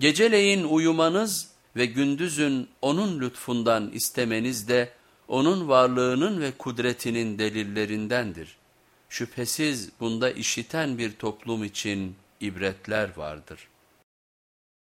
Geceleyin uyumanız ve gündüzün onun lütfundan istemeniz de onun varlığının ve kudretinin delillerindendir. Şüphesiz bunda işiten bir toplum için ibretler vardır.''